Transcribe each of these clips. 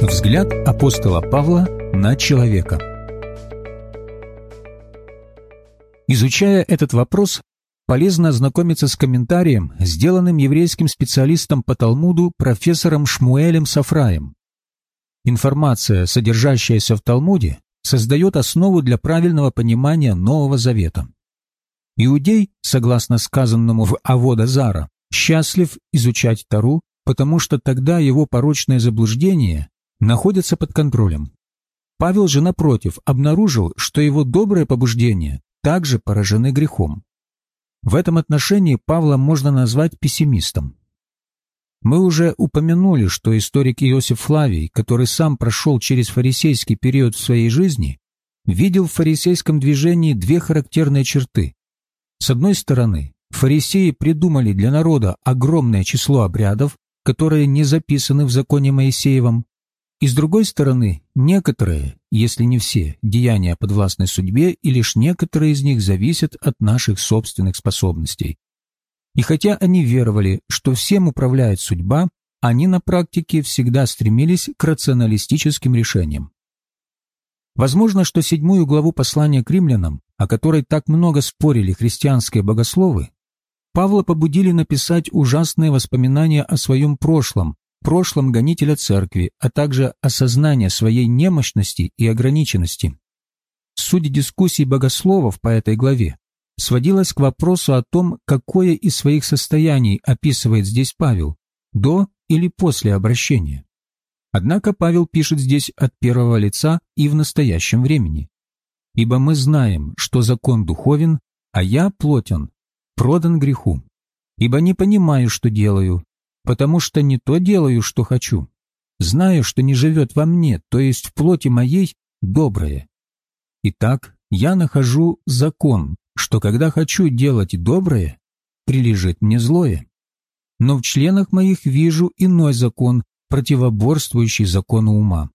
Взгляд апостола Павла на человека. Изучая этот вопрос, полезно ознакомиться с комментарием, сделанным еврейским специалистом по Талмуду профессором Шмуэлем Сафраем. Информация, содержащаяся в Талмуде, создает основу для правильного понимания Нового Завета. Иудей, согласно сказанному в Авода Зара, счастлив изучать Тару, потому что тогда его порочное заблуждение находятся под контролем. Павел же, напротив, обнаружил, что его добрые побуждения также поражены грехом. В этом отношении Павла можно назвать пессимистом. Мы уже упомянули, что историк Иосиф Флавий, который сам прошел через фарисейский период в своей жизни, видел в фарисейском движении две характерные черты. С одной стороны, фарисеи придумали для народа огромное число обрядов, которые не записаны в законе Моисеевом, и с другой стороны, некоторые, если не все, деяния подвластны судьбе, и лишь некоторые из них зависят от наших собственных способностей. И хотя они веровали, что всем управляет судьба, они на практике всегда стремились к рационалистическим решениям. Возможно, что седьмую главу послания к римлянам, о которой так много спорили христианские богословы, Павла побудили написать ужасные воспоминания о своем прошлом, прошлом гонителя церкви, а также осознание своей немощности и ограниченности. Суть дискуссий богословов по этой главе сводилась к вопросу о том, какое из своих состояний описывает здесь Павел, до или после обращения. Однако Павел пишет здесь от первого лица и в настоящем времени. «Ибо мы знаем, что закон духовен, а я плотен, продан греху. Ибо не понимаю, что делаю, потому что не то делаю, что хочу. Знаю, что не живет во мне, то есть в плоти моей, доброе. Итак, я нахожу закон, что когда хочу делать доброе, прилежит мне злое. Но в членах моих вижу иной закон, противоборствующий закону ума.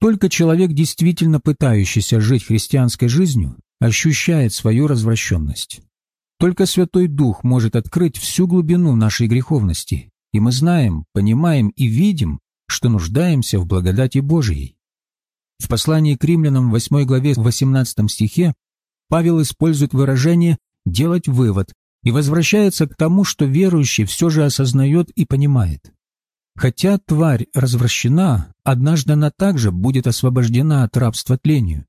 Только человек, действительно пытающийся жить христианской жизнью, ощущает свою развращенность. Только Святой Дух может открыть всю глубину нашей греховности, и мы знаем, понимаем и видим, что нуждаемся в благодати Божией. В послании к римлянам в 8 главе 18 стихе Павел использует выражение «делать вывод» и возвращается к тому, что верующий все же осознает и понимает. Хотя тварь развращена, однажды она также будет освобождена от рабства тлению.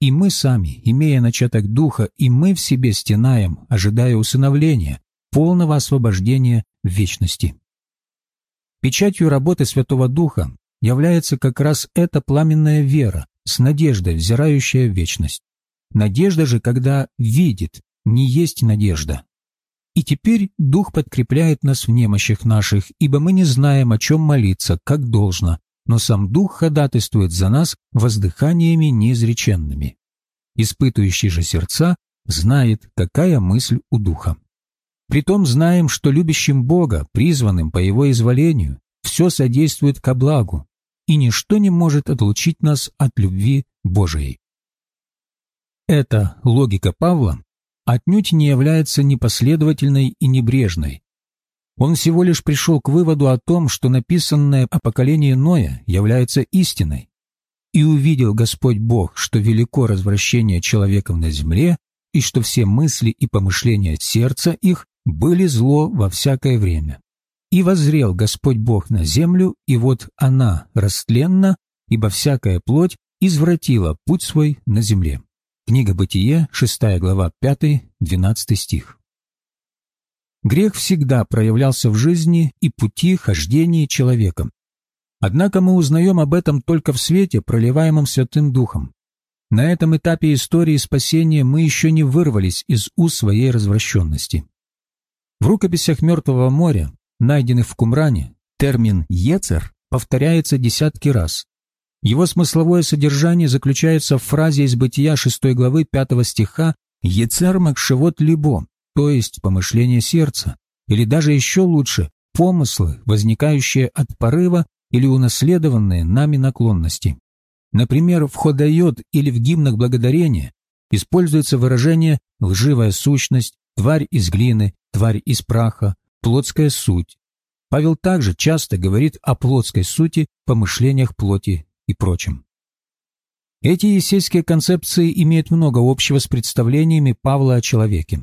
И мы сами, имея начаток духа, и мы в себе стенаем, ожидая усыновления, полного освобождения в вечности. Печатью работы Святого Духа является как раз эта пламенная вера с надеждой, взирающая в вечность. Надежда же, когда видит, не есть надежда. И теперь Дух подкрепляет нас в немощах наших, ибо мы не знаем, о чем молиться, как должно, но сам Дух ходатайствует за нас воздыханиями неизреченными. Испытывающий же сердца знает, какая мысль у Духа. Притом знаем, что любящим Бога, призванным по Его изволению, все содействует ко благу, и ничто не может отлучить нас от любви Божией. Эта логика Павла отнюдь не является непоследовательной и небрежной. Он всего лишь пришел к выводу о том, что написанное о поколении Ноя является истиной. «И увидел Господь Бог, что велико развращение человеков на земле, и что все мысли и помышления сердца их были зло во всякое время. И возрел Господь Бог на землю, и вот она растленна, ибо всякая плоть извратила путь свой на земле». Книга Бытие, 6 глава, 5-12 стих. Грех всегда проявлялся в жизни и пути хождения человека. Однако мы узнаем об этом только в свете, проливаемом Святым Духом. На этом этапе истории спасения мы еще не вырвались из уз своей развращенности. В рукописях Мертвого моря, найденных в Кумране, термин «ецер» повторяется десятки раз, его смысловое содержание заключается в фразе из Бытия 6 главы 5 стиха «Ецер макшевот либо», то есть помышление сердца, или даже еще лучше помыслы, возникающие от порыва или унаследованные нами наклонности. Например, в «ходает» или в гимнах благодарения используется выражение «лживая сущность», «тварь из глины», «тварь из праха», «плотская суть». Павел также часто говорит о плотской сути, помышлениях плоти и прочем. Эти есейские концепции имеют много общего с представлениями Павла о человеке.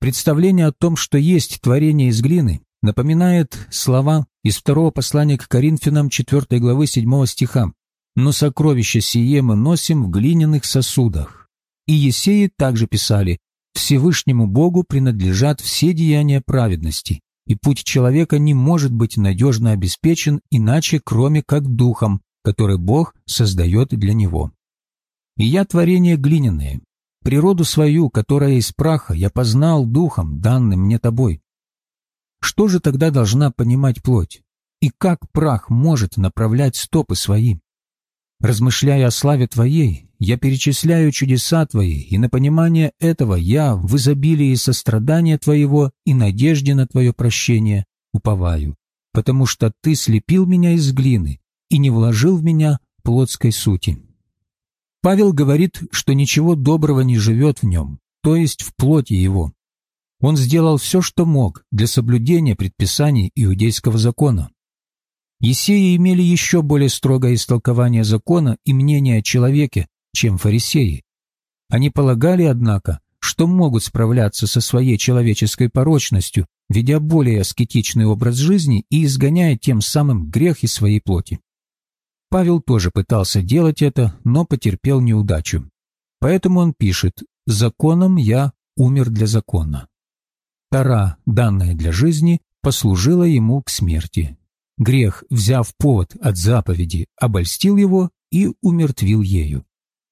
Представление о том, что есть творение из глины, напоминает слова из второго послания к Коринфянам 4 главы 7 стиха «Но сокровище сие мы носим в глиняных сосудах». И Есеи также писали «Всевышнему Богу принадлежат все деяния праведности, и путь человека не может быть надежно обеспечен иначе, кроме как духом, который Бог создает для него. И я творение глиняное, природу свою, которая из праха, я познал духом, данным мне тобой. Что же тогда должна понимать плоть? И как прах может направлять стопы свои? Размышляя о славе Твоей, я перечисляю чудеса Твои, и на понимание этого я в изобилии сострадания Твоего и надежде на Твое прощение уповаю, потому что Ты слепил меня из глины и не вложил в меня плотской сути. Павел говорит, что ничего доброго не живет в нем, то есть в плоти его. Он сделал все, что мог для соблюдения предписаний иудейского закона. Есеи имели еще более строгое истолкование закона и мнение о человеке, чем фарисеи. Они полагали, однако, что могут справляться со своей человеческой порочностью, ведя более аскетичный образ жизни и изгоняя тем самым грех из своей плоти. Павел тоже пытался делать это, но потерпел неудачу. Поэтому он пишет «Законом я умер для закона». Тара, данная для жизни, послужила ему к смерти. Грех, взяв повод от заповеди, обольстил его и умертвил ею.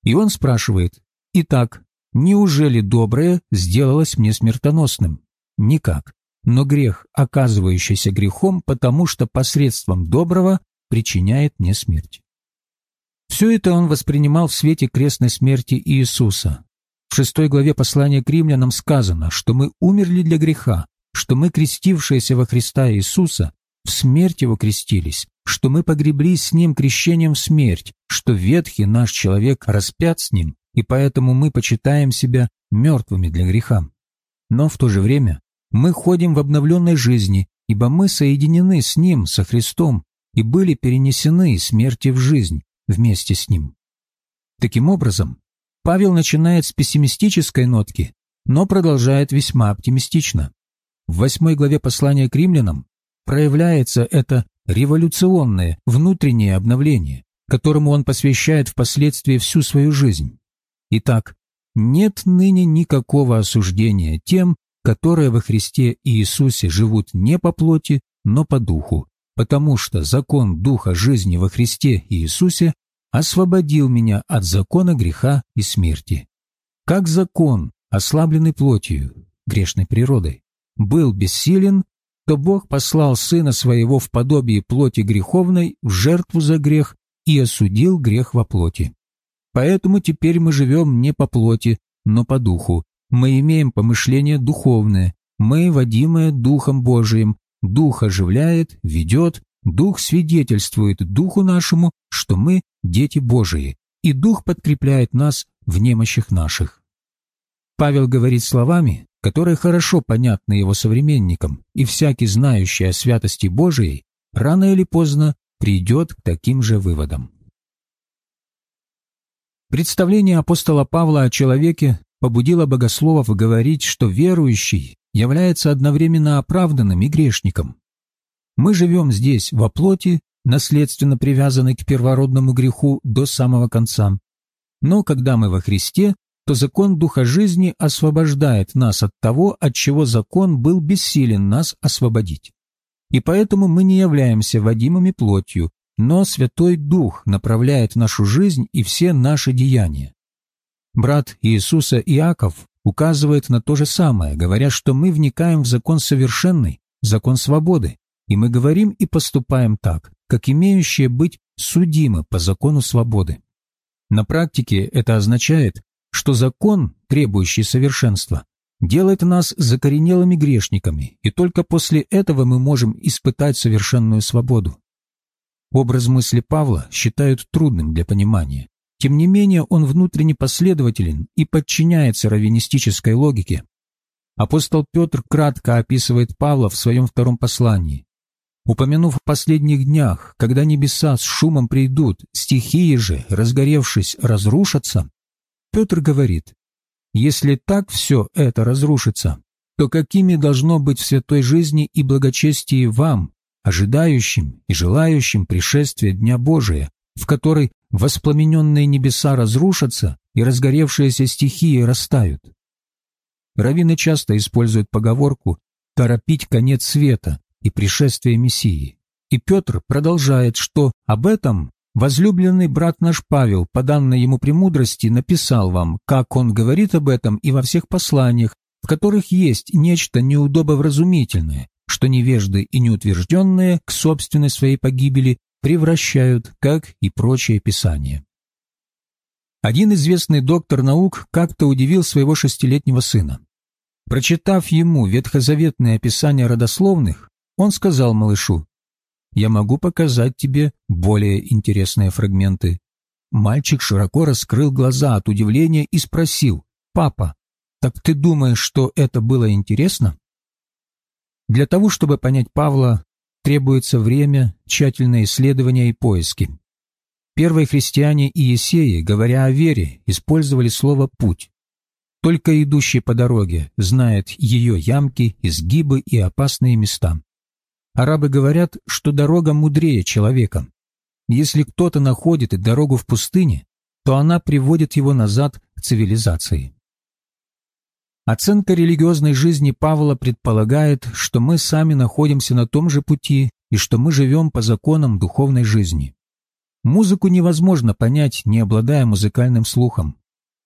И он спрашивает, «Итак, неужели доброе сделалось мне смертоносным?» Никак. Но грех, оказывающийся грехом, потому что посредством доброго причиняет мне смерть. Все это он воспринимал в свете крестной смерти Иисуса. В шестой главе послания к римлянам сказано, что мы умерли для греха, что мы, крестившиеся во Христа Иисуса, в смерть его крестились, что мы погреблись с ним крещением в смерть, что ветхий наш человек распят с ним, и поэтому мы почитаем себя мертвыми для греха. Но в то же время мы ходим в обновленной жизни, ибо мы соединены с Ним, со Христом, и были перенесены из смерти в жизнь вместе с Ним. Таким образом, Павел начинает с пессимистической нотки, но продолжает весьма оптимистично. В восьмой главе послания к римлянам проявляется это революционное внутреннее обновление, которому он посвящает впоследствии всю свою жизнь. Итак, нет ныне никакого осуждения тем, которые во Христе Иисусе живут не по плоти, но по духу, потому что закон Духа жизни во Христе Иисусе освободил меня от закона греха и смерти. Как закон, ослабленный плотью, грешной природой, был бессилен, то Бог послал Сына Своего в подобие плоти греховной в жертву за грех и осудил грех во плоти. Поэтому теперь мы живем не по плоти, но по духу. Мы имеем помышление духовное, мы, водимое Духом Божиим, Дух оживляет, ведет, Дух свидетельствует Духу нашему, что мы дети Божии, и Дух подкрепляет нас в немощах наших. Павел говорит словами, которые хорошо понятны его современникам, и всякий, знающий о святости Божией, рано или поздно придет к таким же выводам. Представление апостола Павла о человеке побудило богословов говорить, что верующий является одновременно оправданным и грешником. Мы живем здесь во плоти, наследственно привязанной к первородному греху до самого конца. Но когда мы во Христе, то закон Духа жизни освобождает нас от того, от чего закон был бессилен нас освободить. И поэтому мы не являемся водимыми плотью, но Святой Дух направляет нашу жизнь и все наши деяния. Брат Иисуса Иаков указывает на то же самое, говоря, что мы вникаем в закон совершенный, закон свободы, и мы говорим и поступаем так, как имеющие быть судимы по закону свободы. На практике это означает, что закон, требующий совершенства, делает нас закоренелыми грешниками, и только после этого мы можем испытать совершенную свободу. Образ мысли Павла считают трудным для понимания. Тем не менее, он внутренне последователен и подчиняется раввинистической логике. Апостол Петр кратко описывает Павла в своем втором послании. Упомянув в последних днях, когда небеса с шумом придут, стихии же, разгоревшись, разрушатся, Петр говорит, если так все это разрушится, то какими должно быть в святой жизни и благочестии вам, ожидающим и желающим пришествия Дня Божия, в который воспламененные небеса разрушатся и разгоревшиеся стихии растают. Раввины часто используют поговорку «торопить конец света» и пришествие Мессии. И Петр продолжает, что об этом возлюбленный брат наш Павел, по данной ему премудрости, написал вам, как он говорит об этом и во всех посланиях, в которых есть нечто неудобовразумительное, что невежды и неутвержденные к собственной своей погибели превращают, как и прочее писание. Один известный доктор наук как-то удивил своего шестилетнего сына. Прочитав ему ветхозаветное описание родословных, он сказал малышу, «Я могу показать тебе более интересные фрагменты». Мальчик широко раскрыл глаза от удивления и спросил, «Папа, так ты думаешь, что это было интересно?» Для того, чтобы понять Павла, требуется время, тщательное исследование и поиски. Первые христиане и Есеи, говоря о вере, использовали слово «путь». Только идущий по дороге знает ее ямки, изгибы и опасные места. Арабы говорят, что дорога мудрее человека. Если кто-то находит дорогу в пустыне, то она приводит его назад к цивилизации. Оценка религиозной жизни Павла предполагает, что мы сами находимся на том же пути и что мы живем по законам духовной жизни. Музыку невозможно понять, не обладая музыкальным слухом.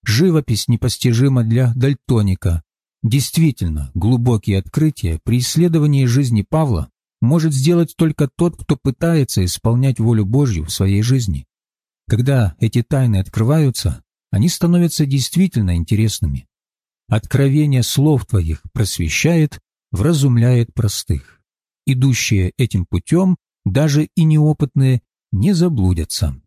Живопись непостижима для дальтоника. Действительно, глубокие открытия при исследовании жизни Павла может сделать только тот, кто пытается исполнять волю Божью в своей жизни. Когда эти тайны открываются, они становятся действительно интересными. Откровение слов Твоих просвещает, вразумляет простых. Идущие этим путем, даже и неопытные, не заблудятся.